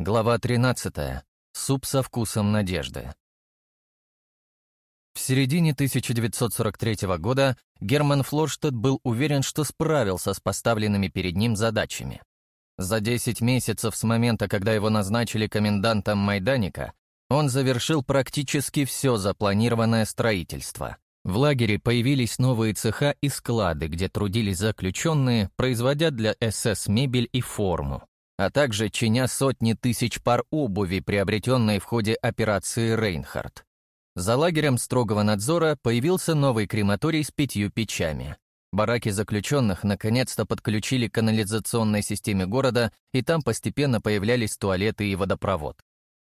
Глава 13. Суп со вкусом надежды. В середине 1943 года Герман Флорштадт был уверен, что справился с поставленными перед ним задачами. За 10 месяцев с момента, когда его назначили комендантом Майданика, он завершил практически все запланированное строительство. В лагере появились новые цеха и склады, где трудились заключенные, производя для СС мебель и форму а также чиня сотни тысяч пар обуви, приобретенной в ходе операции «Рейнхард». За лагерем строгого надзора появился новый крематорий с пятью печами. Бараки заключенных наконец-то подключили к канализационной системе города, и там постепенно появлялись туалеты и водопровод.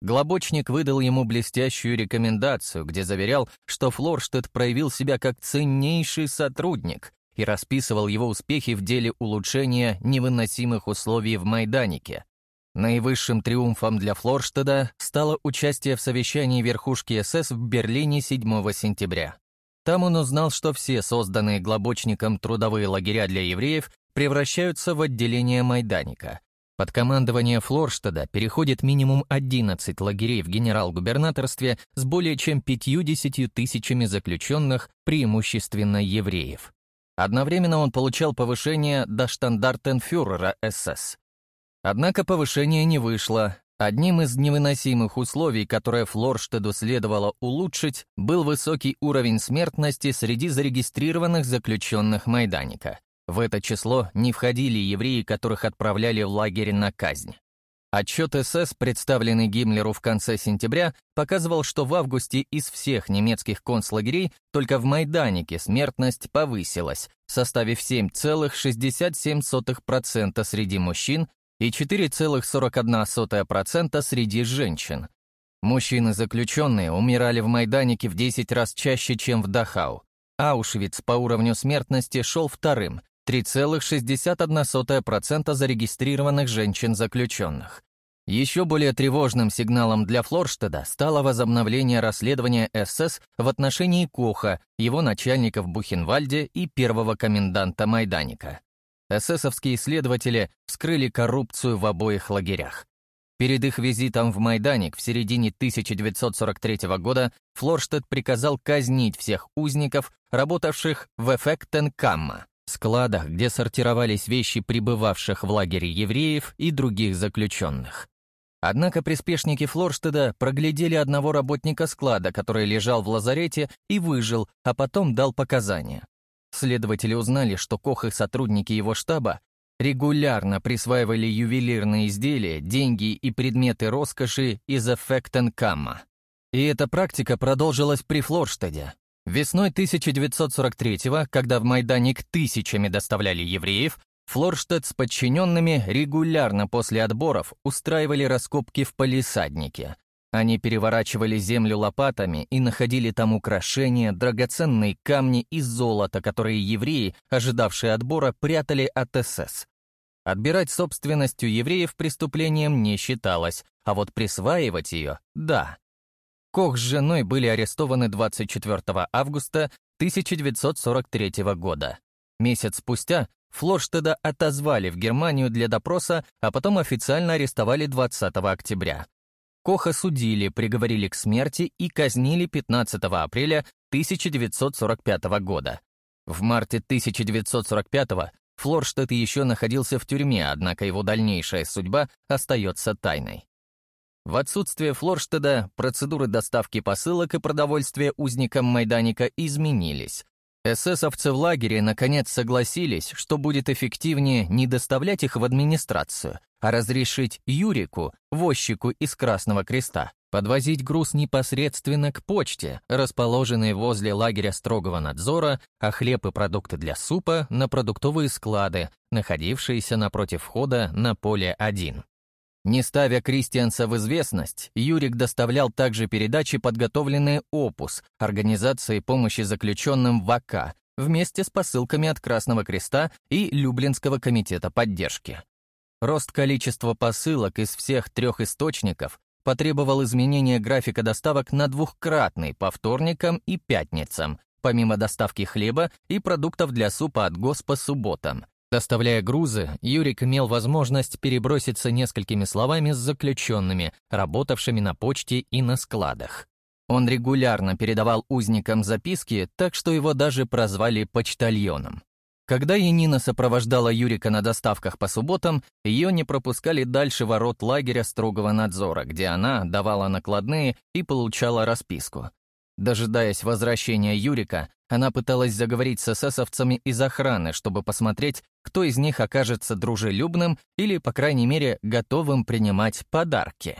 Глобочник выдал ему блестящую рекомендацию, где заверял, что Флорштедт проявил себя как ценнейший сотрудник, и расписывал его успехи в деле улучшения невыносимых условий в Майданике. Наивысшим триумфом для Флорштеда стало участие в совещании верхушки СС в Берлине 7 сентября. Там он узнал, что все созданные Глобочником трудовые лагеря для евреев превращаются в отделение Майданика. Под командование Флорштеда переходит минимум 11 лагерей в генерал-губернаторстве с более чем 50 тысячами заключенных, преимущественно евреев. Одновременно он получал повышение до штандартенфюрера СС. Однако повышение не вышло. Одним из невыносимых условий, которое Флорштеду следовало улучшить, был высокий уровень смертности среди зарегистрированных заключенных Майданика. В это число не входили евреи, которых отправляли в лагерь на казнь. Отчет СС, представленный Гиммлеру в конце сентября, показывал, что в августе из всех немецких концлагерей только в Майданике смертность повысилась, составив 7,67% среди мужчин и 4,41% среди женщин. Мужчины-заключенные умирали в Майданике в 10 раз чаще, чем в Дахау. Аушвиц по уровню смертности шел вторым, 3,61% зарегистрированных женщин-заключенных. Еще более тревожным сигналом для Флорштеда стало возобновление расследования СС в отношении Коха, его начальника в Бухенвальде и первого коменданта Майданика. ССовские следователи вскрыли коррупцию в обоих лагерях. Перед их визитом в Майданик в середине 1943 года Флорштедт приказал казнить всех узников, работавших в Эффектенкамма, складах, где сортировались вещи прибывавших в лагере евреев и других заключенных. Однако приспешники Флорштеда проглядели одного работника склада, который лежал в лазарете и выжил, а потом дал показания. Следователи узнали, что Кох и сотрудники его штаба регулярно присваивали ювелирные изделия, деньги и предметы роскоши из Эффектенкамма. И эта практика продолжилась при Флорштеде. Весной 1943-го, когда в Майданик тысячами доставляли евреев, Флорштадт с подчиненными регулярно после отборов устраивали раскопки в палисаднике. Они переворачивали землю лопатами и находили там украшения, драгоценные камни и золото, которые евреи, ожидавшие отбора, прятали от СС. Отбирать собственность у евреев преступлением не считалось, а вот присваивать ее — да. Кох с женой были арестованы 24 августа 1943 года. Месяц спустя Флорштеда отозвали в Германию для допроса, а потом официально арестовали 20 октября. Коха судили, приговорили к смерти и казнили 15 апреля 1945 года. В марте 1945 Флорштедт еще находился в тюрьме, однако его дальнейшая судьба остается тайной. В отсутствие Флорштеда процедуры доставки посылок и продовольствия узникам Майданика изменились. Эсэсовцы в лагере наконец согласились, что будет эффективнее не доставлять их в администрацию, а разрешить Юрику, возчику из Красного Креста, подвозить груз непосредственно к почте, расположенной возле лагеря строгого надзора, а хлеб и продукты для супа на продуктовые склады, находившиеся напротив входа на поле 1. Не ставя Кристианса в известность, Юрик доставлял также передачи, подготовленные «Опус» Организации помощи заключенным в АК, вместе с посылками от Красного Креста и Люблинского комитета поддержки. Рост количества посылок из всех трех источников потребовал изменения графика доставок на двухкратный по вторникам и пятницам, помимо доставки хлеба и продуктов для супа от ГОС по субботам, Доставляя грузы, Юрик имел возможность переброситься несколькими словами с заключенными, работавшими на почте и на складах. Он регулярно передавал узникам записки, так что его даже прозвали почтальоном. Когда Янина сопровождала Юрика на доставках по субботам, ее не пропускали дальше ворот лагеря строгого надзора, где она давала накладные и получала расписку. Дожидаясь возвращения Юрика, она пыталась заговорить с эсэсовцами из охраны, чтобы посмотреть, кто из них окажется дружелюбным или, по крайней мере, готовым принимать подарки.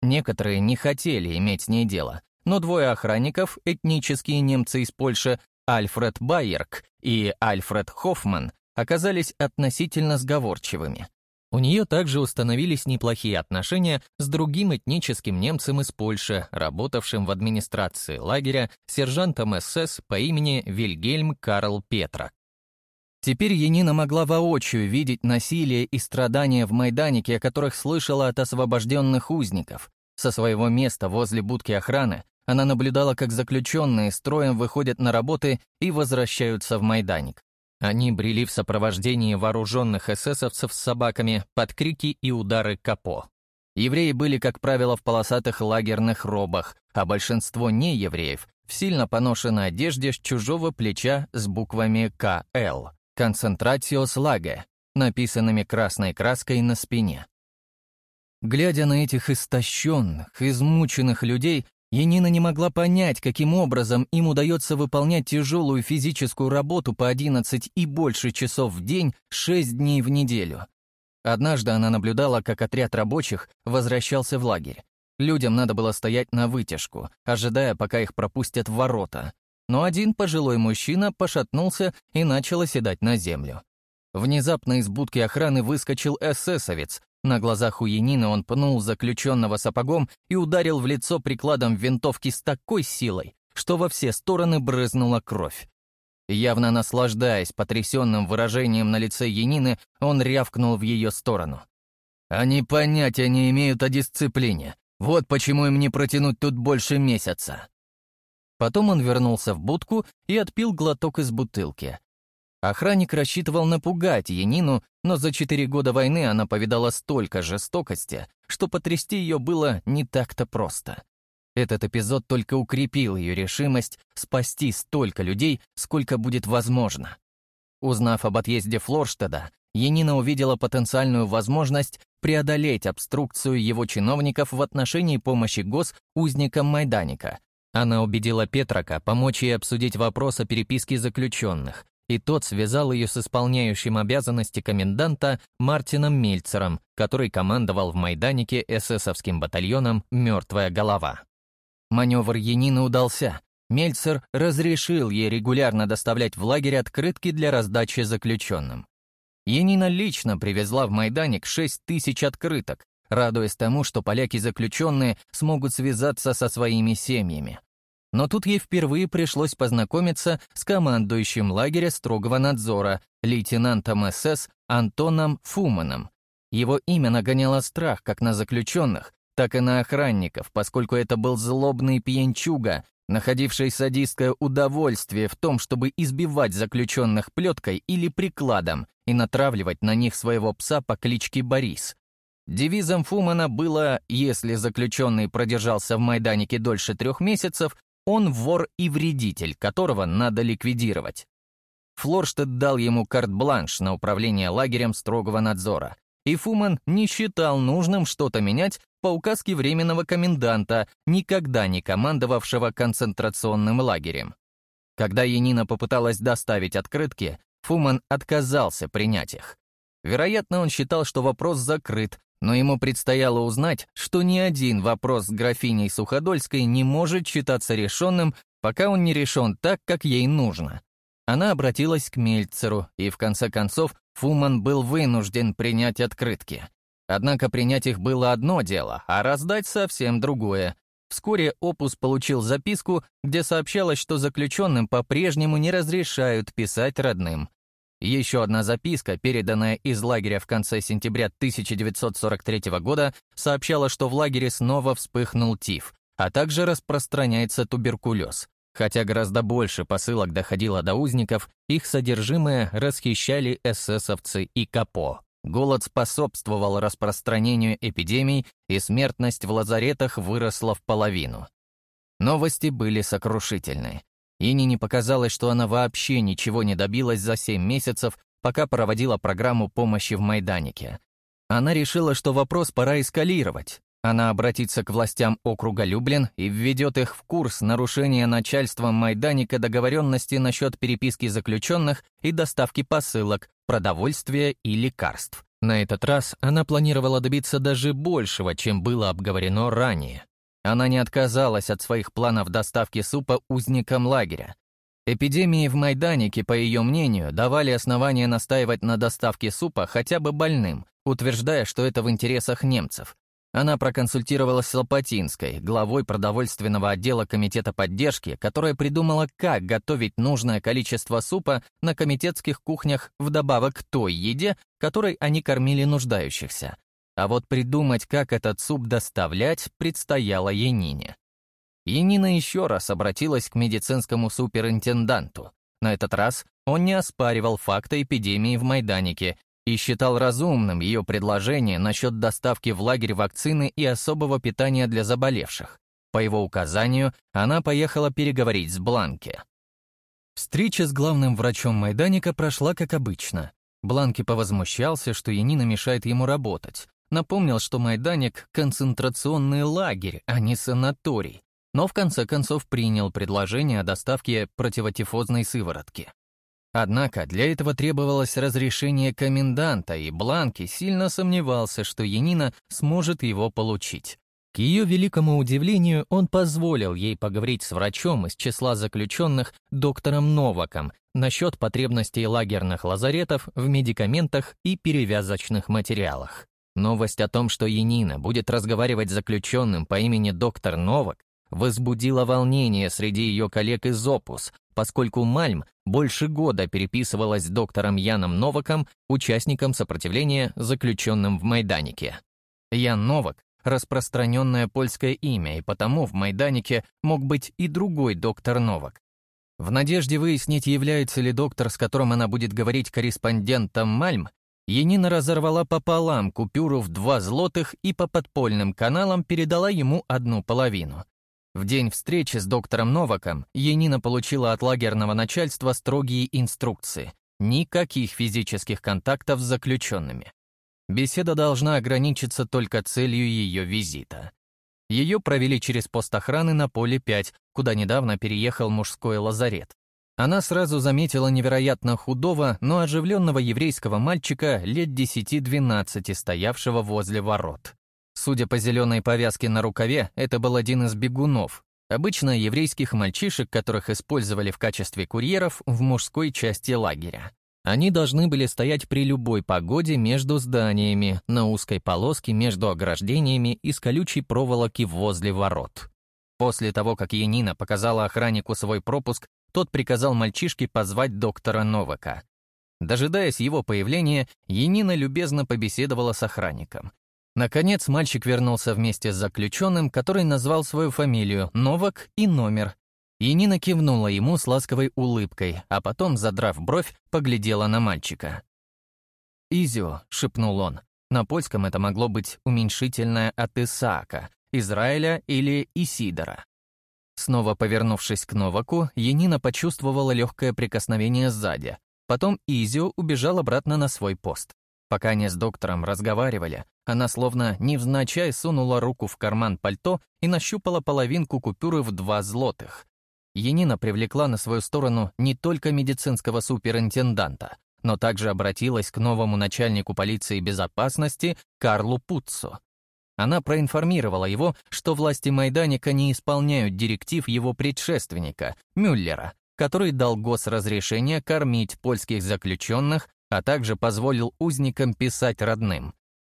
Некоторые не хотели иметь с ней дело, но двое охранников, этнические немцы из Польши, Альфред Байерк и Альфред Хоффман, оказались относительно сговорчивыми. У нее также установились неплохие отношения с другим этническим немцем из Польши, работавшим в администрации лагеря, сержантом СС по имени Вильгельм Карл Петра. Теперь Янина могла воочию видеть насилие и страдания в Майданике, о которых слышала от освобожденных узников. Со своего места возле будки охраны она наблюдала, как заключенные строем выходят на работы и возвращаются в Майданик. Они брели в сопровождении вооруженных эсэсовцев с собаками под крики и удары капо. Евреи были, как правило, в полосатых лагерных робах, а большинство неевреев в сильно поношенной одежде с чужого плеча с буквами КЛ «Концентратиос Лаге», написанными красной краской на спине. Глядя на этих истощенных, измученных людей, Янина не могла понять, каким образом им удается выполнять тяжелую физическую работу по 11 и больше часов в день 6 дней в неделю. Однажды она наблюдала, как отряд рабочих возвращался в лагерь. Людям надо было стоять на вытяжку, ожидая, пока их пропустят в ворота. Но один пожилой мужчина пошатнулся и начал оседать на землю. Внезапно из будки охраны выскочил эсэсовец, на глазах у Янины он пнул заключенного сапогом и ударил в лицо прикладом винтовки с такой силой, что во все стороны брызнула кровь. Явно наслаждаясь потрясенным выражением на лице Янины, он рявкнул в ее сторону. «Они понятия не имеют о дисциплине. Вот почему им не протянуть тут больше месяца». Потом он вернулся в будку и отпил глоток из бутылки. Охранник рассчитывал напугать Янину, но за четыре года войны она повидала столько жестокости, что потрясти ее было не так-то просто. Этот эпизод только укрепил ее решимость спасти столько людей, сколько будет возможно. Узнав об отъезде Флорштеда, Янина увидела потенциальную возможность преодолеть обструкцию его чиновников в отношении помощи ГОС узникам Майданика. Она убедила Петрака помочь ей обсудить вопрос о переписке заключенных, и тот связал ее с исполняющим обязанности коменданта Мартином Мельцером, который командовал в Майданике эсэсовским батальоном «Мертвая голова». Маневр Янины удался. Мельцер разрешил ей регулярно доставлять в лагерь открытки для раздачи заключенным. Янина лично привезла в Майданик 6 тысяч открыток, радуясь тому, что поляки-заключенные смогут связаться со своими семьями. Но тут ей впервые пришлось познакомиться с командующим лагеря строгого надзора, лейтенантом СС Антоном Фуманом. Его имя нагоняло страх как на заключенных, так и на охранников, поскольку это был злобный пьянчуга, находивший садистское удовольствие в том, чтобы избивать заключенных плеткой или прикладом и натравливать на них своего пса по кличке Борис. Девизом Фумана было «Если заключенный продержался в Майданике дольше трех месяцев, он вор и вредитель, которого надо ликвидировать. Флорштедт дал ему карт-бланш на управление лагерем строгого надзора, и Фуман не считал нужным что-то менять по указке временного коменданта, никогда не командовавшего концентрационным лагерем. Когда Янина попыталась доставить открытки, Фуман отказался принять их. Вероятно, он считал, что вопрос закрыт, но ему предстояло узнать, что ни один вопрос с графиней Суходольской не может считаться решенным, пока он не решен так, как ей нужно. Она обратилась к Мельцеру, и в конце концов Фуман был вынужден принять открытки. Однако принять их было одно дело, а раздать совсем другое. Вскоре Опус получил записку, где сообщалось, что заключенным по-прежнему не разрешают писать родным. Еще одна записка, переданная из лагеря в конце сентября 1943 года, сообщала, что в лагере снова вспыхнул тиф, а также распространяется туберкулез. Хотя гораздо больше посылок доходило до узников, их содержимое расхищали эсэсовцы и капо. Голод способствовал распространению эпидемий, и смертность в лазаретах выросла в половину. Новости были сокрушительны. Ине не показалось, что она вообще ничего не добилась за семь месяцев, пока проводила программу помощи в Майданике. Она решила, что вопрос пора эскалировать, она обратится к властям округа Люблин и введет их в курс нарушения начальством Майданика договоренности насчет переписки заключенных и доставки посылок, продовольствия и лекарств. На этот раз она планировала добиться даже большего, чем было обговорено ранее. Она не отказалась от своих планов доставки супа узникам лагеря. Эпидемии в Майданике, по ее мнению, давали основания настаивать на доставке супа хотя бы больным, утверждая, что это в интересах немцев, она проконсультировалась с Лопатинской, главой продовольственного отдела Комитета поддержки, которая придумала, как готовить нужное количество супа на комитетских кухнях вдобавок к той еде, которой они кормили нуждающихся. А вот придумать, как этот суп доставлять, предстояло Янине. Янина еще раз обратилась к медицинскому суперинтенданту. На этот раз он не оспаривал факта эпидемии в Майданике и считал разумным ее предложение насчет доставки в лагерь вакцины и особого питания для заболевших. По его указанию, она поехала переговорить с Бланке. Встреча с главным врачом Майданика прошла как обычно. Бланки повозмущался, что Янина мешает ему работать. Напомнил, что Майданик — концентрационный лагерь, а не санаторий. Но в конце концов принял предложение о доставке противотифозной сыворотки. Однако для этого требовалось разрешение коменданта, и Бланки сильно сомневался, что Янина сможет его получить. К ее великому удивлению, он позволил ей поговорить с врачом из числа заключенных, доктором Новаком, насчет потребностей лагерных лазаретов в медикаментах и перевязочных материалах. Новость о том, что Янина будет разговаривать с заключенным по имени доктор Новак, возбудила волнение среди ее коллег из ОПУС, поскольку Мальм больше года переписывалась с доктором Яном Новаком, участником сопротивления, заключенным в Майданике. Ян Новак — распространенное польское имя, и потому в Майданике мог быть и другой доктор Новак. В надежде выяснить, является ли доктор, с которым она будет говорить корреспондентом Мальм, Енина разорвала пополам купюру в два злотых и по подпольным каналам передала ему одну половину. В день встречи с доктором Новаком Енина получила от лагерного начальства строгие инструкции. Никаких физических контактов с заключенными. Беседа должна ограничиться только целью ее визита. Ее провели через пост охраны на поле 5, куда недавно переехал мужской лазарет. Она сразу заметила невероятно худого, но оживленного еврейского мальчика лет 10-12, стоявшего возле ворот. Судя по зеленой повязке на рукаве, это был один из бегунов, обычно еврейских мальчишек, которых использовали в качестве курьеров в мужской части лагеря. Они должны были стоять при любой погоде между зданиями, на узкой полоске между ограждениями из колючей проволоки возле ворот. После того, как Янина показала охраннику свой пропуск, тот приказал мальчишке позвать доктора Новака. Дожидаясь его появления, Янина любезно побеседовала с охранником. Наконец мальчик вернулся вместе с заключенным, который назвал свою фамилию, Новак и номер. И Нина кивнула ему с ласковой улыбкой, а потом, задрав бровь, поглядела на мальчика. «Изио», — шепнул он. На польском это могло быть уменьшительное от Исаака, Израиля или Исидора. Снова повернувшись к Новаку, Енина почувствовала легкое прикосновение сзади. Потом Изио убежал обратно на свой пост. Пока они с доктором разговаривали, она словно невзначай сунула руку в карман пальто и нащупала половинку купюры в два злотых. Енина привлекла на свою сторону не только медицинского суперинтенданта, но также обратилась к новому начальнику полиции безопасности Карлу Пуццо. Она проинформировала его, что власти Майданика не исполняют директив его предшественника, Мюллера, который дал госразрешение кормить польских заключенных а также позволил узникам писать родным.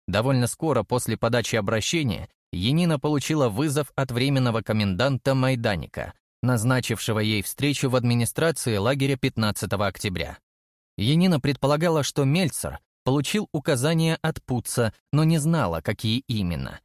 Довольно скоро после подачи обращения Енина получила вызов от временного коменданта Майданика, назначившего ей встречу в администрации лагеря 15 октября. Енина предполагала, что Мельцер получил указания от Пуца, но не знала, какие именно.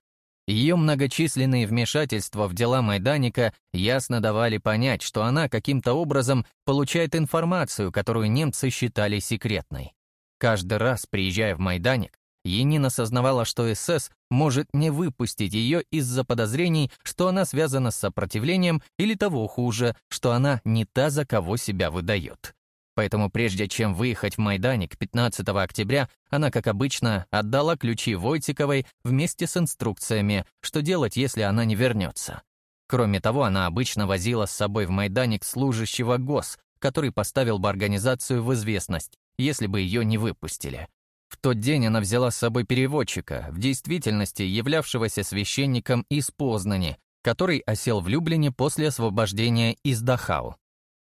Ее многочисленные вмешательства в дела Майданика ясно давали понять, что она каким-то образом получает информацию, которую немцы считали секретной. Каждый раз, приезжая в Майданик, Енина осознавала, что СС может не выпустить ее из-за подозрений, что она связана с сопротивлением или того хуже, что она не та, за кого себя выдает. Поэтому прежде чем выехать в Майданик 15 октября, она, как обычно, отдала ключи Войтиковой вместе с инструкциями, что делать, если она не вернется. Кроме того, она обычно возила с собой в Майданик служащего ГОС, который поставил бы организацию в известность, если бы ее не выпустили. В тот день она взяла с собой переводчика, в действительности являвшегося священником из Познани, который осел в Люблине после освобождения из Дахау.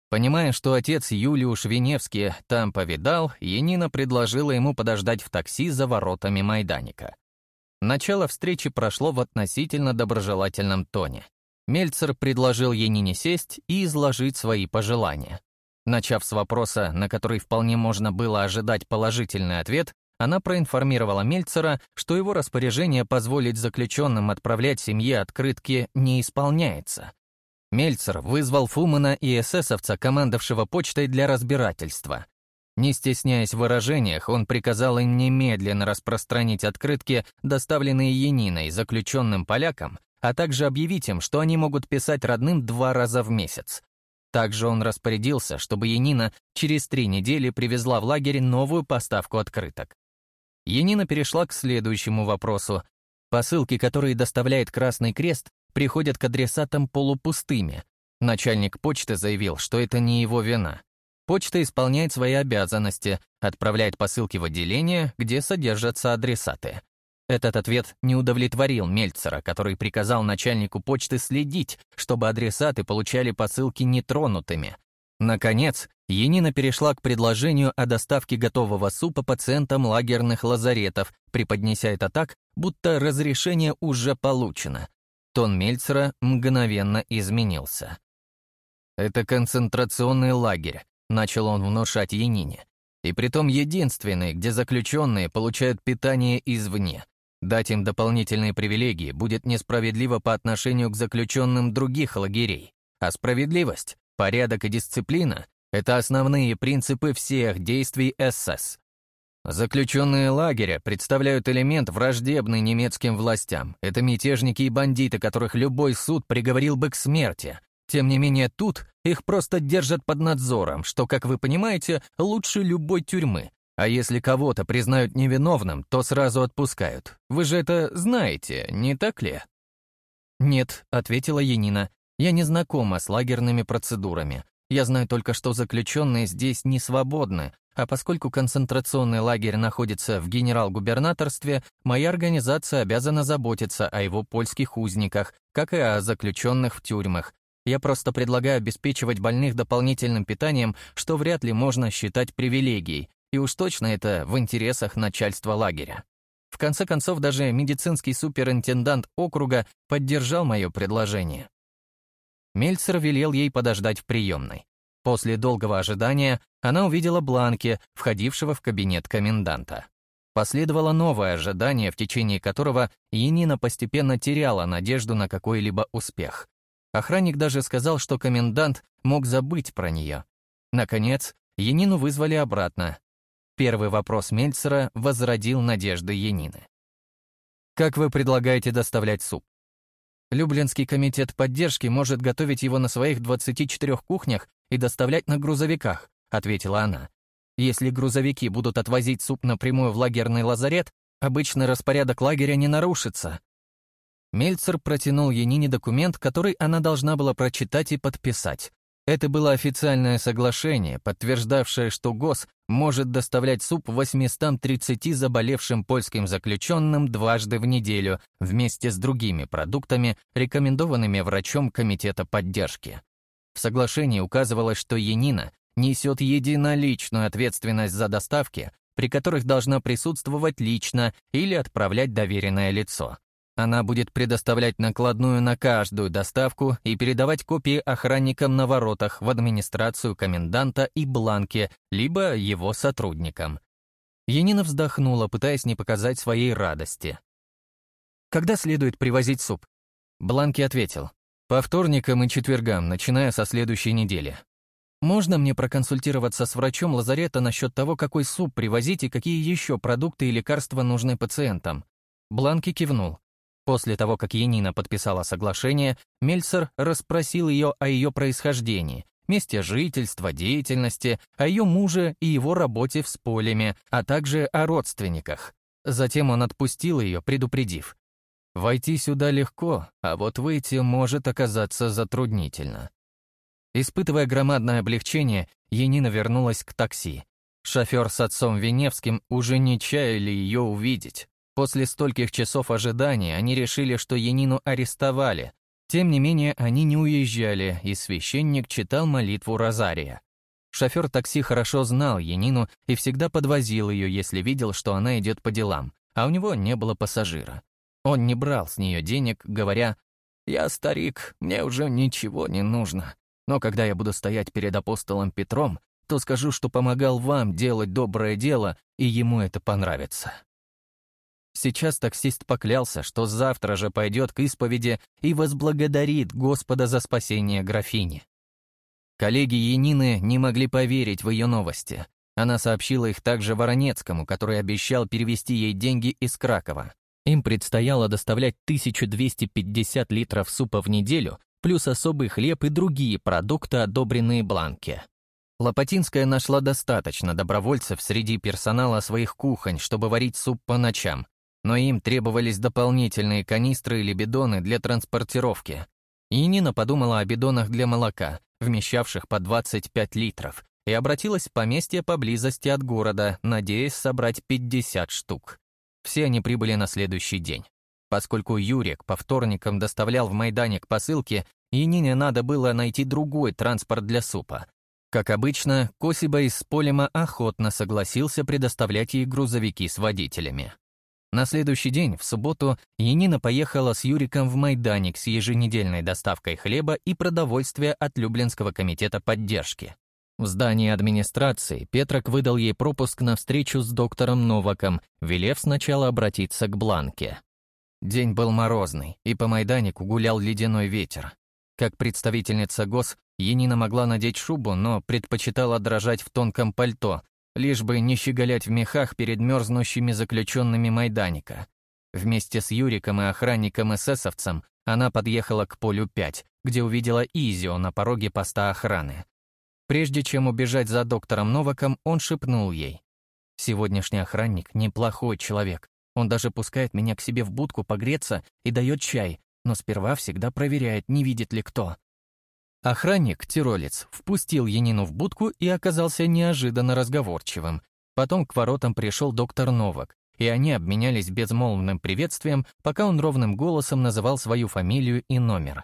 Понимая, что отец Юлиуш Веневский там повидал, Янина предложила ему подождать в такси за воротами Майданика. Начало встречи прошло в относительно доброжелательном тоне. Мельцер предложил Янине сесть и изложить свои пожелания. Начав с вопроса, на который вполне можно было ожидать положительный ответ, она проинформировала Мельцера, что его распоряжение позволить заключенным отправлять семье открытки не исполняется, Мельцер вызвал Фумана и эсэсовца, командовавшего почтой, для разбирательства. Не стесняясь в выражениях, он приказал им немедленно распространить открытки, доставленные Яниной, заключенным полякам, а также объявить им, что они могут писать родным два раза в месяц. Также он распорядился, чтобы Янина через три недели привезла в лагерь новую поставку открыток. Янина перешла к следующему вопросу. Посылки, которые доставляет Красный Крест, приходят к адресатам полупустыми. Начальник почты заявил, что это не его вина. Почта исполняет свои обязанности, отправляет посылки в отделение, где содержатся адресаты. Этот ответ не удовлетворил Мельцера, который приказал начальнику почты следить, чтобы адресаты получали посылки нетронутыми. Наконец, Енина перешла к предложению о доставке готового супа пациентам лагерных лазаретов, преподнеся это так, будто разрешение уже получено. Тон Мельцера мгновенно изменился. «Это концентрационный лагерь», — начал он внушать Янине. «И притом единственный, где заключенные получают питание извне. Дать им дополнительные привилегии будет несправедливо по отношению к заключенным других лагерей. А справедливость, порядок и дисциплина — это основные принципы всех действий СС. Заключенные лагеря представляют элемент, враждебный немецким властям. Это мятежники и бандиты, которых любой суд приговорил бы к смерти. Тем не менее, тут их просто держат под надзором, что, как вы понимаете, лучше любой тюрьмы. А если кого-то признают невиновным, то сразу отпускают. Вы же это знаете, не так ли? «Нет», — ответила Янина, — «я не знакома с лагерными процедурами. Я знаю только, что заключенные здесь не свободны, а поскольку концентрационный лагерь находится в генерал-губернаторстве, моя организация обязана заботиться о его польских узниках, как и о заключенных в тюрьмах. Я просто предлагаю обеспечивать больных дополнительным питанием, что вряд ли можно считать привилегией, и уж точно это в интересах начальства лагеря. В конце концов, даже медицинский суперинтендант округа поддержал мое предложение. Мельцер велел ей подождать в приемной. После долгого ожидания она увидела Бланки, входившего в кабинет коменданта. Последовало новое ожидание, в течение которого Енина постепенно теряла надежду на какой-либо успех. Охранник даже сказал, что комендант мог забыть про нее. Наконец, Енину вызвали обратно. Первый вопрос Мельцера возродил надежды Енины. «Как вы предлагаете доставлять суп?» Люблинский комитет поддержки может готовить его на своих 24 кухнях и доставлять на грузовиках, ответила она. Если грузовики будут отвозить суп напрямую в лагерный лазарет, обычный распорядок лагеря не нарушится. Мельцер протянул Янине документ, который она должна была прочитать и подписать. Это было официальное соглашение, подтверждавшее, что ГОС может доставлять суп 830 заболевшим польским заключенным дважды в неделю вместе с другими продуктами, рекомендованными врачом Комитета поддержки. В соглашении указывалось, что Янина несет единоличную ответственность за доставки, при которых должна присутствовать лично или отправлять доверенное лицо. Она будет предоставлять накладную на каждую доставку и передавать копии охранникам на воротах в администрацию коменданта и бланке, либо его сотрудникам. Енина вздохнула, пытаясь не показать своей радости. Когда следует привозить суп?» Бланки ответил. «По вторникам и четвергам, начиная со следующей недели. Можно мне проконсультироваться с врачом лазарета насчет того, какой суп привозить и какие еще продукты и лекарства нужны пациентам?» Бланки кивнул. После того, как Янина подписала соглашение, Мельцер расспросил ее о ее происхождении, месте жительства, деятельности, о ее муже и его работе в Сполеме, а также о родственниках. Затем он отпустил ее, предупредив. Войти сюда легко, а вот выйти может оказаться затруднительно. Испытывая громадное облегчение, Енина вернулась к такси. Шофер с отцом Веневским уже не чаяли ее увидеть. После стольких часов ожидания они решили, что Енину арестовали, тем не менее, они не уезжали, и священник читал молитву Розария. Шофер такси хорошо знал Янину и всегда подвозил ее, если видел, что она идет по делам, а у него не было пассажира. Он не брал с нее денег, говоря, «Я старик, мне уже ничего не нужно, но когда я буду стоять перед апостолом Петром, то скажу, что помогал вам делать доброе дело, и ему это понравится». Сейчас таксист поклялся, что завтра же пойдет к исповеди и возблагодарит Господа за спасение графини. Коллеги Янины не могли поверить в ее новости. Она сообщила их также Воронецкому, который обещал перевести ей деньги из Кракова. Им предстояло доставлять 1250 литров супа в неделю, плюс особый хлеб и другие продукты, одобренные Бланке. Лопатинская нашла достаточно добровольцев среди персонала своих кухонь, чтобы варить суп по ночам, но им требовались дополнительные канистры или бидоны для транспортировки. И Нина подумала о бидонах для молока, вмещавших по 25 литров, и обратилась в поместье поблизости от города, надеясь собрать 50 штук. Все они прибыли на следующий день. Поскольку Юрик по вторникам доставлял в Майданик посылки, Нине надо было найти другой транспорт для супа. Как обычно, Косиба из Сполима охотно согласился предоставлять ей грузовики с водителями. На следующий день, в субботу, Янина поехала с Юриком в Майданик с еженедельной доставкой хлеба и продовольствия от Люблинского комитета поддержки. В здании администрации Петрок выдал ей пропуск на встречу с доктором Новаком, велев сначала обратиться к Бланке. День был морозный, и по Майданику гулял ледяной ветер. Как представительница ГОС, Енина могла надеть шубу, но предпочитала дрожать в тонком пальто, лишь бы не щеголять в мехах перед мерзнущими заключенными Майданика. Вместе с Юриком и охранником-эсэсовцем она подъехала к полю 5, где увидела Изио на пороге поста охраны. Прежде чем убежать за доктором Новаком, он шепнул ей. «Сегодняшний охранник — неплохой человек. Он даже пускает меня к себе в будку погреться и дает чай, но сперва всегда проверяет, не видит ли кто. Охранник, тиролец, впустил Янину в будку и оказался неожиданно разговорчивым. Потом к воротам пришел доктор Новак, и они обменялись безмолвным приветствием, пока он ровным голосом называл свою фамилию и номер.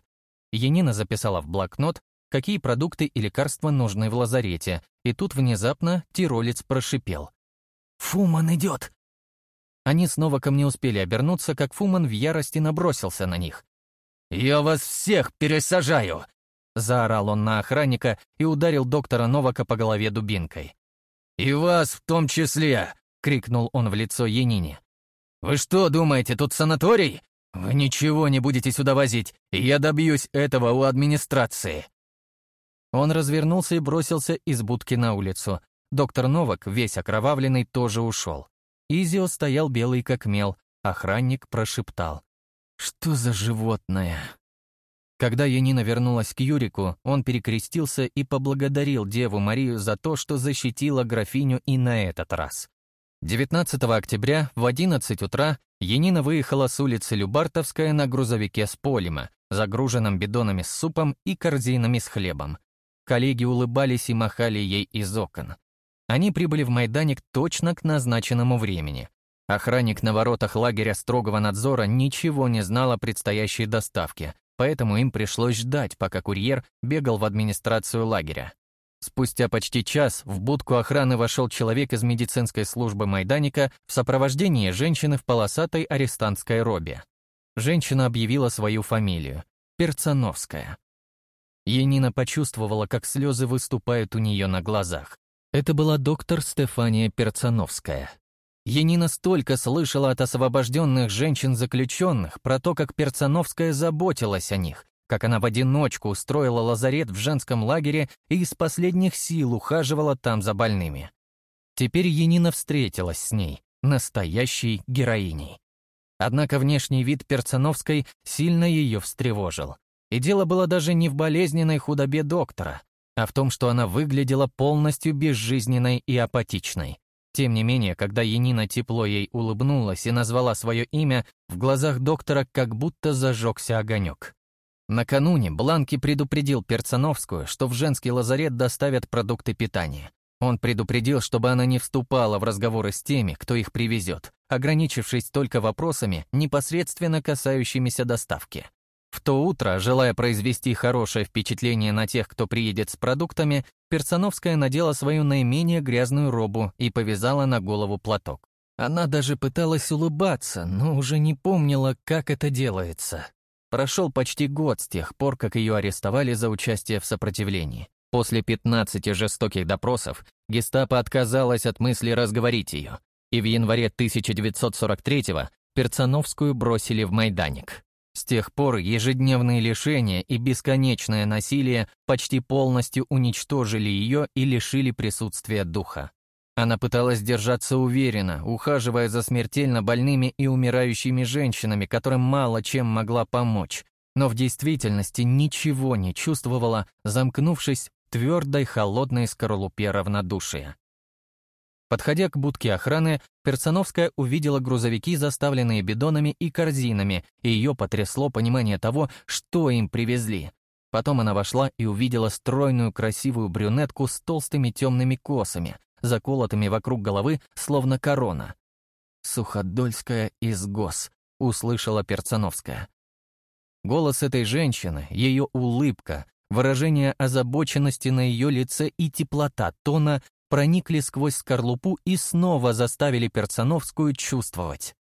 Янина записала в блокнот, какие продукты и лекарства нужны в лазарете, и тут внезапно тиролец прошипел. «Фуман идет!» Они снова ко мне успели обернуться, как Фуман в ярости набросился на них. «Я вас всех пересажаю!» Заорал он на охранника и ударил доктора Новака по голове дубинкой. «И вас в том числе!» — крикнул он в лицо Янине. «Вы что думаете, тут санаторий? Вы ничего не будете сюда возить, и я добьюсь этого у администрации!» Он развернулся и бросился из будки на улицу. Доктор Новак, весь окровавленный, тоже ушел. Изио стоял белый как мел, охранник прошептал. «Что за животное?» Когда Янина вернулась к Юрику, он перекрестился и поблагодарил Деву Марию за то, что защитила графиню и на этот раз. 19 октября в 11 утра Янина выехала с улицы Любартовская на грузовике с Полима, загруженном бидонами с супом и корзинами с хлебом. Коллеги улыбались и махали ей из окон. Они прибыли в Майданик точно к назначенному времени. Охранник на воротах лагеря строгого надзора ничего не знал о предстоящей доставке, поэтому им пришлось ждать, пока курьер бегал в администрацию лагеря. Спустя почти час в будку охраны вошел человек из медицинской службы Майданика в сопровождении женщины в полосатой арестантской робе. Женщина объявила свою фамилию — Перцановская. Енина почувствовала, как слезы выступают у нее на глазах. Это была доктор Стефания Перцановская. Енина столько слышала от освобожденных женщин-заключенных про то, как Перцановская заботилась о них, как она в одиночку устроила лазарет в женском лагере и из последних сил ухаживала там за больными. Теперь Енина встретилась с ней, настоящей героиней. Однако внешний вид Перцановской сильно ее встревожил. И дело было даже не в болезненной худобе доктора, а в том, что она выглядела полностью безжизненной и апатичной. Тем не менее, когда Енина тепло ей улыбнулась и назвала свое имя, в глазах доктора как будто зажегся огонек. Накануне Бланки предупредил Перцановскую, что в женский лазарет доставят продукты питания. Он предупредил, чтобы она не вступала в разговоры с теми, кто их привезет, ограничившись только вопросами, непосредственно касающимися доставки. В то утро, желая произвести хорошее впечатление на тех, кто приедет с продуктами, Персоновская надела свою наименее грязную робу и повязала на голову платок. Она даже пыталась улыбаться, но уже не помнила, как это делается. Прошел почти год с тех пор, как ее арестовали за участие в сопротивлении. После 15 жестоких допросов гестапо отказалась от мысли разговорить ее, и в январе 1943-го Перцановскую бросили в Майданик. С тех пор ежедневные лишения и бесконечное насилие почти полностью уничтожили ее и лишили присутствия духа. Она пыталась держаться уверенно, ухаживая за смертельно больными и умирающими женщинами, которым мало чем могла помочь, но в действительности ничего не чувствовала, замкнувшись в твердой холодной скорлупе равнодушия. Подходя к будке охраны, Персоновская увидела грузовики, заставленные бидонами и корзинами, и ее потрясло понимание того, что им привезли. Потом она вошла и увидела стройную красивую брюнетку с толстыми темными косами, заколотыми вокруг головы, словно корона. «Суходольская из ГОС», — услышала Перцановская. Голос этой женщины, ее улыбка, выражение озабоченности на ее лице и теплота тона проникли сквозь скорлупу и снова заставили Перцановскую чувствовать.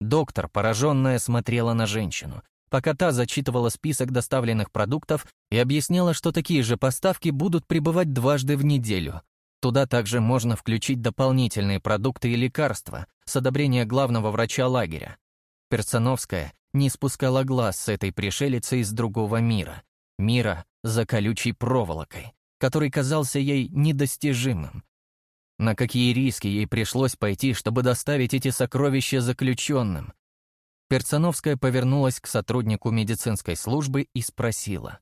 Доктор, пораженная, смотрела на женщину, пока та зачитывала список доставленных продуктов и объясняла, что такие же поставки будут прибывать дважды в неделю. Туда также можно включить дополнительные продукты и лекарства с одобрения главного врача лагеря. Перцановская не спускала глаз с этой пришелицы из другого мира, мира за колючей проволокой, который казался ей недостижимым, на какие риски ей пришлось пойти, чтобы доставить эти сокровища заключенным? Перцановская повернулась к сотруднику медицинской службы и спросила.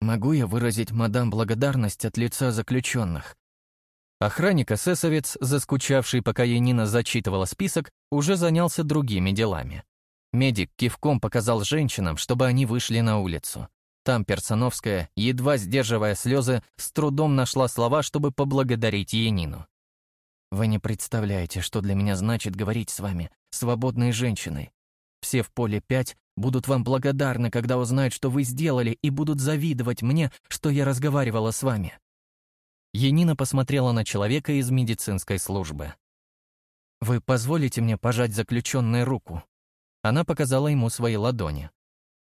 «Могу я выразить мадам благодарность от лица заключенных?» Охранник-эсэсовец, заскучавший, пока Янина зачитывала список, уже занялся другими делами. Медик кивком показал женщинам, чтобы они вышли на улицу. Там Персоновская, едва сдерживая слезы, с трудом нашла слова, чтобы поблагодарить Янину. Вы не представляете, что для меня значит говорить с вами, свободной женщиной. Все в поле пять будут вам благодарны, когда узнают, что вы сделали, и будут завидовать мне, что я разговаривала с вами». Енина посмотрела на человека из медицинской службы. «Вы позволите мне пожать заключенной руку?» Она показала ему свои ладони.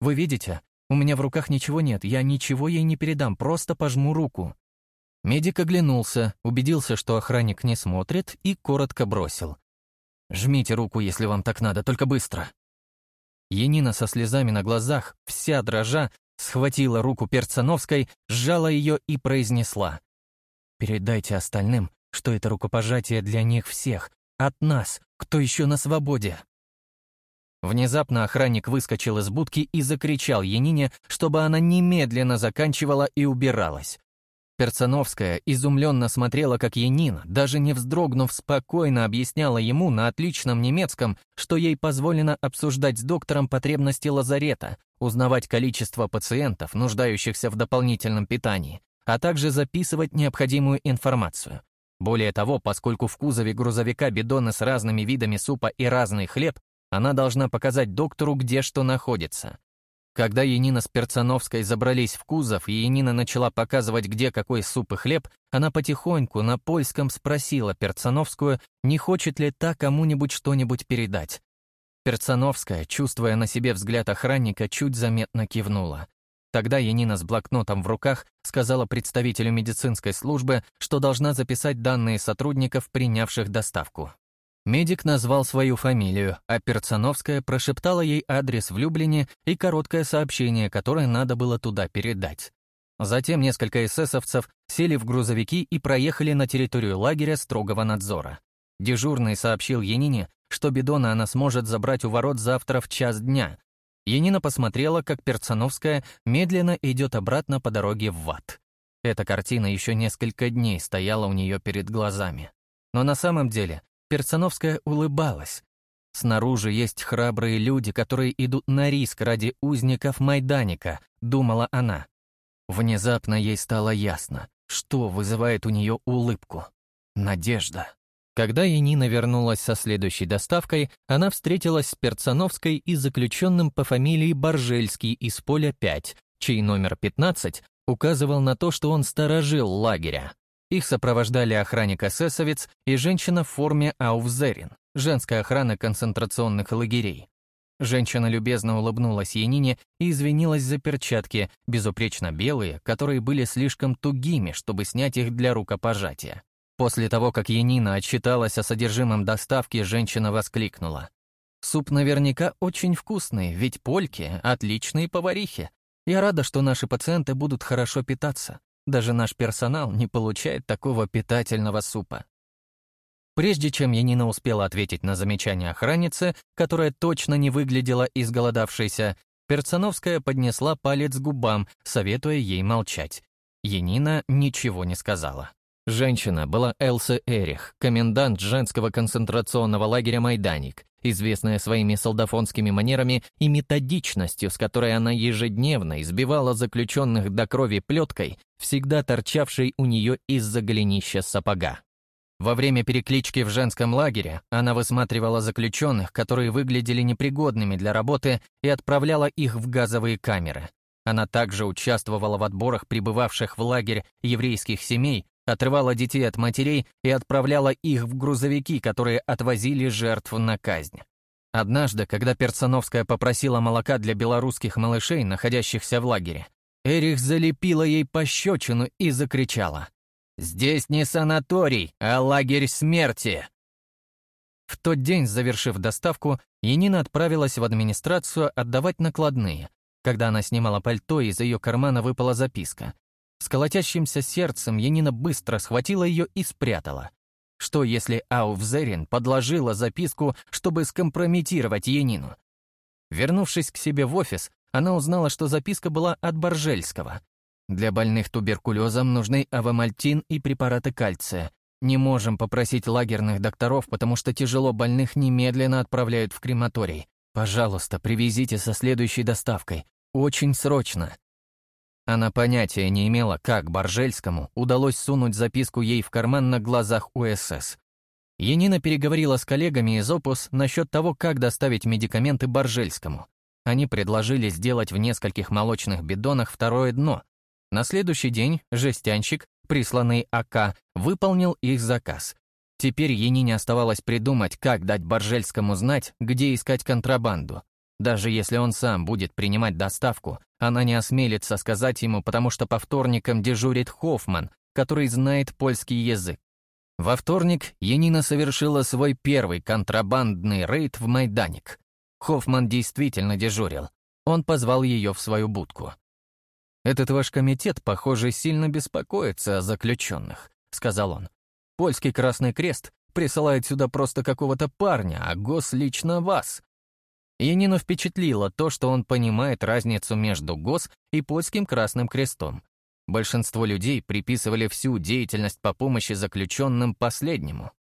«Вы видите, у меня в руках ничего нет, я ничего ей не передам, просто пожму руку». Медик оглянулся, убедился, что охранник не смотрит, и коротко бросил. «Жмите руку, если вам так надо, только быстро». Енина со слезами на глазах, вся дрожа, схватила руку Перцановской, сжала ее и произнесла. «Передайте остальным, что это рукопожатие для них всех, от нас, кто еще на свободе». Внезапно охранник выскочил из будки и закричал Янине, чтобы она немедленно заканчивала и убиралась. Перцановская изумленно смотрела, как Янина, даже не вздрогнув, спокойно объясняла ему на отличном немецком, что ей позволено обсуждать с доктором потребности лазарета, узнавать количество пациентов, нуждающихся в дополнительном питании, а также записывать необходимую информацию. Более того, поскольку в кузове грузовика бидоны с разными видами супа и разный хлеб, она должна показать доктору, где что находится. Когда Янина с Перцановской забрались в кузов, и Янина начала показывать, где какой суп и хлеб, она потихоньку на польском спросила Перцановскую, не хочет ли та кому-нибудь что-нибудь передать. Перцановская, чувствуя на себе взгляд охранника, чуть заметно кивнула. Тогда Янина с блокнотом в руках сказала представителю медицинской службы, что должна записать данные сотрудников, принявших доставку. Медик назвал свою фамилию, а Перцановская прошептала ей адрес в Люблине и короткое сообщение, которое надо было туда передать. Затем несколько эсэсовцев сели в грузовики и проехали на территорию лагеря строгого надзора. Дежурный сообщил Янине, что бидона она сможет забрать у ворот завтра в час дня. Янина посмотрела, как Перцановская медленно идет обратно по дороге в Ват. Эта картина еще несколько дней стояла у нее перед глазами. Но на самом деле Перцановская улыбалась. Снаружи есть храбрые люди, которые идут на риск ради узников Майданика, думала она. Внезапно ей стало ясно, что вызывает у нее улыбку. Надежда. Когда Янина вернулась со следующей доставкой, она встретилась с Перцановской и заключенным по фамилии Боржельский из поля 5, чей номер 15 указывал на то, что он сторожил лагеря. Их сопровождали охранник-эсэсовец и женщина в форме Ауфзерин, женская охрана концентрационных лагерей. Женщина любезно улыбнулась Янине и извинилась за перчатки, безупречно белые, которые были слишком тугими, чтобы снять их для рукопожатия. После того, как Янина отчиталась о содержимом доставки, женщина воскликнула. «Суп наверняка очень вкусный, ведь польки — отличные поварихи. Я рада, что наши пациенты будут хорошо питаться. Даже наш персонал не получает такого питательного супа. Прежде чем Янина успела ответить на замечание охранницы, которая точно не выглядела изголодавшейся, Перцановская поднесла палец к губам, советуя ей молчать. Янина ничего не сказала. Женщина была Элса Эрих, комендант женского концентрационного лагеря «Майданик», известная своими солдафонскими манерами и методичностью, с которой она ежедневно избивала заключенных до крови плеткой, всегда торчавшей у нее из-за голенища сапога. Во время переклички в женском лагере она высматривала заключенных, которые выглядели непригодными для работы, и отправляла их в газовые камеры. Она также участвовала в отборах прибывавших в лагерь еврейских семей, отрывала детей от матерей и отправляла их в грузовики, которые отвозили жертв на казнь. Однажды, когда Перцановская попросила молока для белорусских малышей, находящихся в лагере, Эрих залепила ей пощечину и закричала. «Здесь не санаторий, а лагерь смерти!» В тот день, завершив доставку, Янина отправилась в администрацию отдавать накладные. Когда она снимала пальто, из ее кармана выпала записка. С колотящимся сердцем Янина быстро схватила ее и спрятала. Что если Ауфзерин подложила записку, чтобы скомпрометировать Янину? Вернувшись к себе в офис, она узнала, что записка была от Боржельского. Для больных туберкулезом нужны авамальтин и препараты кальция. Не можем попросить лагерных докторов, потому что тяжело больных немедленно отправляют в крематорий. Пожалуйста, привезите со следующей доставкой. Очень срочно. Она понятия не имела, как Боржельскому удалось сунуть записку ей в карман на глазах УСС. Енина переговорила с коллегами из ОПУС насчет того, как доставить медикаменты Боржельскому. Они предложили сделать в нескольких молочных бидонах второе дно. На следующий день жестянщик, присланный АК, выполнил их заказ. Теперь Енине оставалось придумать, как дать Боржельскому знать, где искать контрабанду. Даже если он сам будет принимать доставку, она не осмелится сказать ему, потому что по вторникам дежурит Хоффман, который знает польский язык. Во вторник Янина совершила свой первый контрабандный рейд в Майданик. Хоффман действительно дежурил. Он позвал ее в свою будку. «Этот ваш комитет, похоже, сильно беспокоится о заключенных», — сказал он. «Польский Красный Крест присылает сюда просто какого-то парня, а ГОС лично вас. Янину впечатлило то, что он понимает разницу между ГОС и польским Красным Крестом. Большинство людей приписывали всю деятельность по помощи заключенным последнему.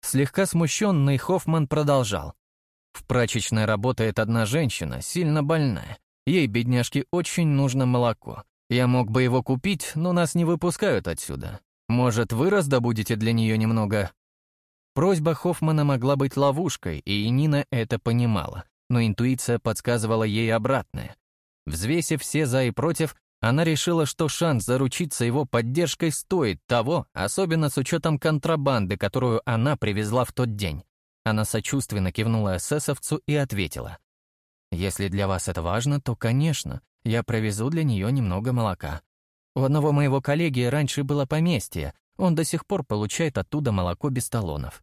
Слегка смущенный Хоффман продолжал. В прачечной работает одна женщина, сильно больная. Ей, бедняжке, очень нужно молоко. Я мог бы его купить, но нас не выпускают отсюда. Может, вы раздобудете для нее немного?» Просьба Хоффмана могла быть ловушкой, и Нина это понимала но интуиция подсказывала ей обратное. Взвесив все «за» и «против», она решила, что шанс заручиться его поддержкой стоит того, особенно с учетом контрабанды, которую она привезла в тот день. Она сочувственно кивнула эсэсовцу и ответила. «Если для вас это важно, то, конечно, я провезу для нее немного молока. У одного моего коллеги раньше было поместье, он до сих пор получает оттуда молоко без талонов.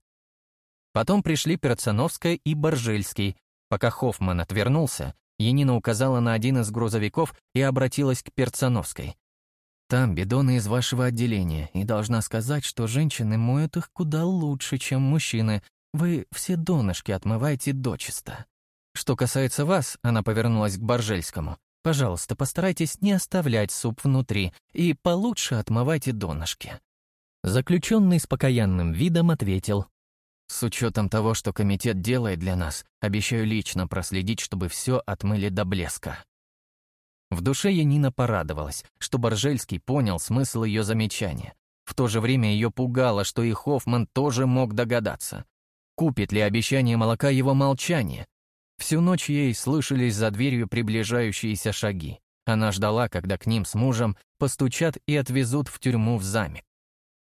Потом пришли Перцановская и Боржельский. Пока Хоффман отвернулся, Янина указала на один из грузовиков и обратилась к Перцановской. «Там бидоны из вашего отделения, и должна сказать, что женщины моют их куда лучше, чем мужчины. Вы все донышки отмываете дочисто. Что касается вас, она повернулась к Боржельскому, пожалуйста, постарайтесь не оставлять суп внутри и получше отмывайте донышки». Заключенный с покаянным видом ответил, «С учетом того, что комитет делает для нас, обещаю лично проследить, чтобы все отмыли до блеска». В душе Янина порадовалась, что Боржельский понял смысл ее замечания. В то же время ее пугало, что и Хоффман тоже мог догадаться. Купит ли обещание молока его молчание? Всю ночь ей слышались за дверью приближающиеся шаги. Она ждала, когда к ним с мужем постучат и отвезут в тюрьму в замок.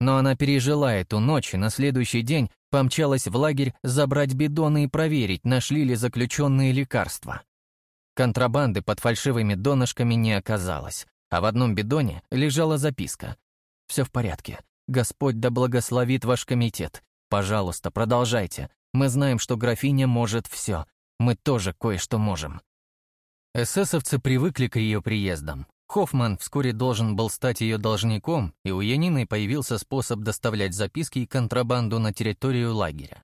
Но она пережила эту ночь и на следующий день помчалась в лагерь забрать бидоны и проверить, нашли ли заключенные лекарства. Контрабанды под фальшивыми донышками не оказалось, а в одном бидоне лежала записка. «Все в порядке. Господь да благословит ваш комитет. Пожалуйста, продолжайте. Мы знаем, что графиня может все. Мы тоже кое-что можем». Эсэсовцы привыкли к ее приездам. Хоффман вскоре должен был стать ее должником, и у Янины появился способ доставлять записки и контрабанду на территорию лагеря.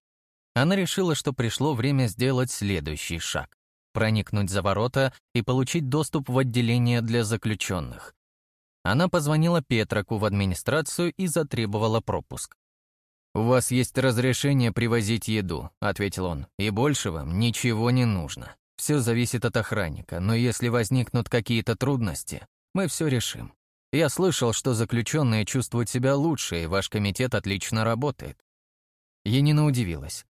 Она решила, что пришло время сделать следующий шаг — проникнуть за ворота и получить доступ в отделение для заключенных. Она позвонила Петраку в администрацию и затребовала пропуск. «У вас есть разрешение привозить еду», — ответил он, «и больше вам ничего не нужно. Все зависит от охранника, но если возникнут какие-то трудности, мы все решим. Я слышал, что заключенные чувствуют себя лучше, и ваш комитет отлично работает». Енина удивилась.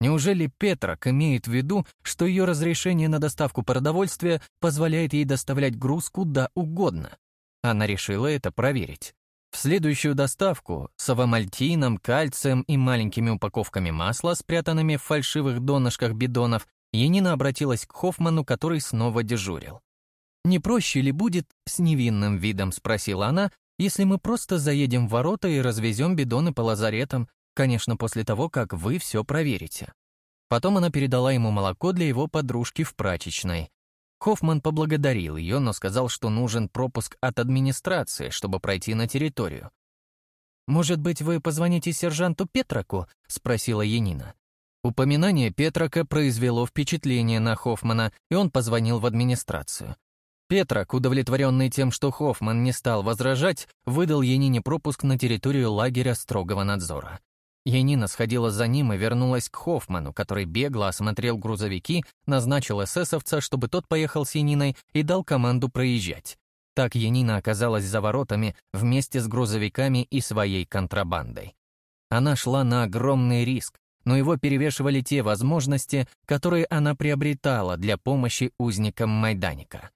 Неужели Петрак имеет в виду, что ее разрешение на доставку продовольствия позволяет ей доставлять груз куда угодно? Она решила это проверить. В следующую доставку с авамальтином, кальцием и маленькими упаковками масла, спрятанными в фальшивых донышках бидонов, Енина обратилась к Хоффману, который снова дежурил. «Не проще ли будет, с невинным видом спросила она, если мы просто заедем в ворота и развезем бидоны по лазаретам, конечно, после того, как вы все проверите?» Потом она передала ему молоко для его подружки в прачечной. Хоффман поблагодарил ее, но сказал, что нужен пропуск от администрации, чтобы пройти на территорию. «Может быть, вы позвоните сержанту Петраку?» — спросила Енина. Упоминание Петрака произвело впечатление на Хоффмана, и он позвонил в администрацию. Петрак, удовлетворенный тем, что Хоффман не стал возражать, выдал Янине пропуск на территорию лагеря строгого надзора. Янина сходила за ним и вернулась к Хоффману, который бегло осмотрел грузовики, назначил эсэсовца, чтобы тот поехал с Яниной и дал команду проезжать. Так Янина оказалась за воротами вместе с грузовиками и своей контрабандой. Она шла на огромный риск, но его перевешивали те возможности, которые она приобретала для помощи узникам Майданика.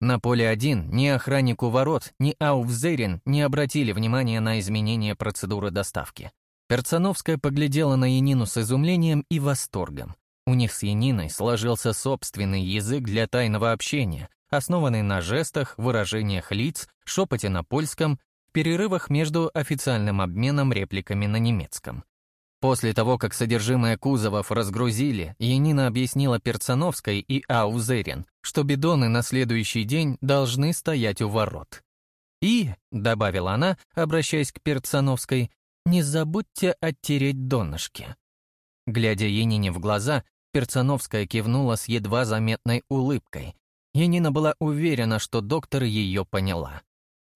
На поле 1 ни охраннику ворот, ни Ауфзерин не обратили внимания на изменение процедуры доставки. Перцановская поглядела на Янину с изумлением и восторгом. У них с Яниной сложился собственный язык для тайного общения, основанный на жестах, выражениях лиц, шепоте на польском, перерывах между официальным обменом репликами на немецком. После того, как содержимое кузовов разгрузили, Янина объяснила Перцановской и Аузерин, что бидоны на следующий день должны стоять у ворот. «И», — добавила она, обращаясь к Перцановской, «не забудьте оттереть донышки». Глядя Янине в глаза, Перцановская кивнула с едва заметной улыбкой. Янина была уверена, что доктор ее поняла.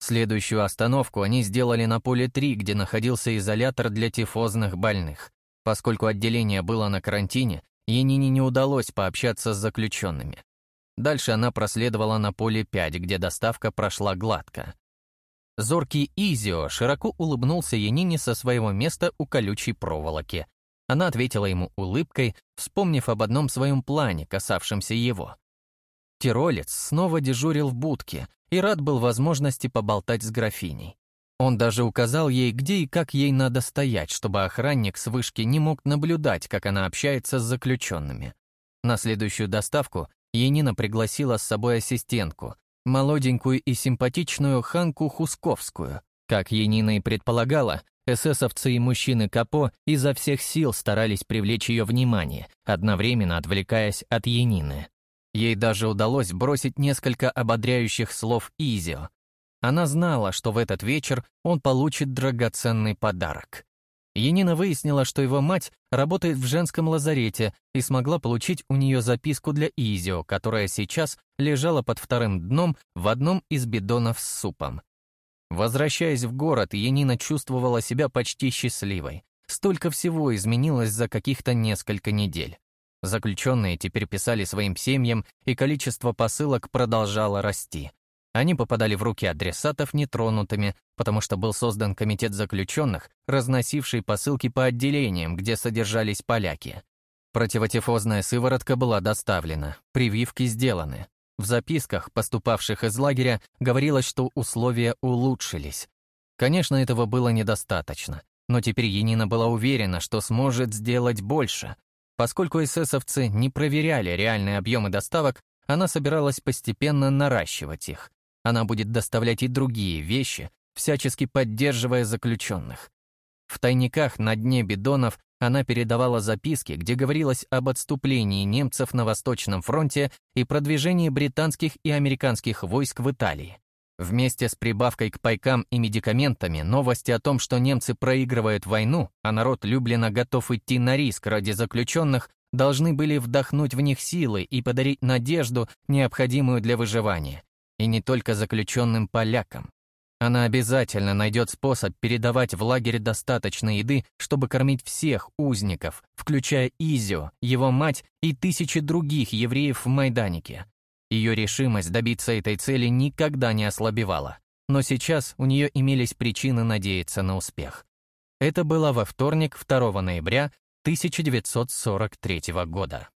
Следующую остановку они сделали на поле 3, где находился изолятор для тифозных больных. Поскольку отделение было на карантине, Янине не удалось пообщаться с заключенными. Дальше она проследовала на поле 5, где доставка прошла гладко. Зоркий Изио широко улыбнулся Янине со своего места у колючей проволоки. Она ответила ему улыбкой, вспомнив об одном своем плане, касавшемся его. Тиролец снова дежурил в будке, и рад был возможности поболтать с графиней. Он даже указал ей, где и как ей надо стоять, чтобы охранник с вышки не мог наблюдать, как она общается с заключенными. На следующую доставку Енина пригласила с собой ассистентку, молоденькую и симпатичную Ханку Хусковскую. Как Енина и предполагала, эсэсовцы и мужчины Капо изо всех сил старались привлечь ее внимание, одновременно отвлекаясь от Янины. Ей даже удалось бросить несколько ободряющих слов Изио. Она знала, что в этот вечер он получит драгоценный подарок. Янина выяснила, что его мать работает в женском лазарете и смогла получить у нее записку для Изио, которая сейчас лежала под вторым дном в одном из бидонов с супом. Возвращаясь в город, Янина чувствовала себя почти счастливой. Столько всего изменилось за каких-то несколько недель. Заключенные теперь писали своим семьям, и количество посылок продолжало расти. Они попадали в руки адресатов нетронутыми, потому что был создан комитет заключенных, разносивший посылки по отделениям, где содержались поляки. Противотифозная сыворотка была доставлена, прививки сделаны. В записках, поступавших из лагеря, говорилось, что условия улучшились. Конечно, этого было недостаточно, но теперь Енина была уверена, что сможет сделать больше. Поскольку эсэсовцы не проверяли реальные объемы доставок, она собиралась постепенно наращивать их. Она будет доставлять и другие вещи, всячески поддерживая заключенных. В тайниках на дне бидонов она передавала записки, где говорилось об отступлении немцев на Восточном фронте и продвижении британских и американских войск в Италии. Вместе с прибавкой к пайкам и медикаментами новости о том, что немцы проигрывают войну, а народ Люблина готов идти на риск ради заключенных, должны были вдохнуть в них силы и подарить надежду, необходимую для выживания. И не только заключенным полякам. Она обязательно найдет способ передавать в лагерь достаточно еды, чтобы кормить всех узников, включая Изио, его мать и тысячи других евреев в Майданике. Ее решимость добиться этой цели никогда не ослабевала, но сейчас у нее имелись причины надеяться на успех. Это было во вторник, 2 ноября 1943 года.